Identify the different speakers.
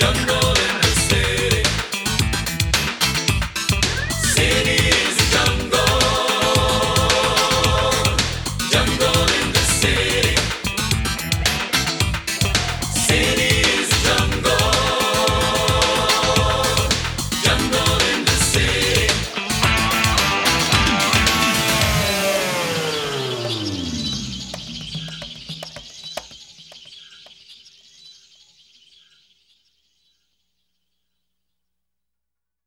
Speaker 1: jungle.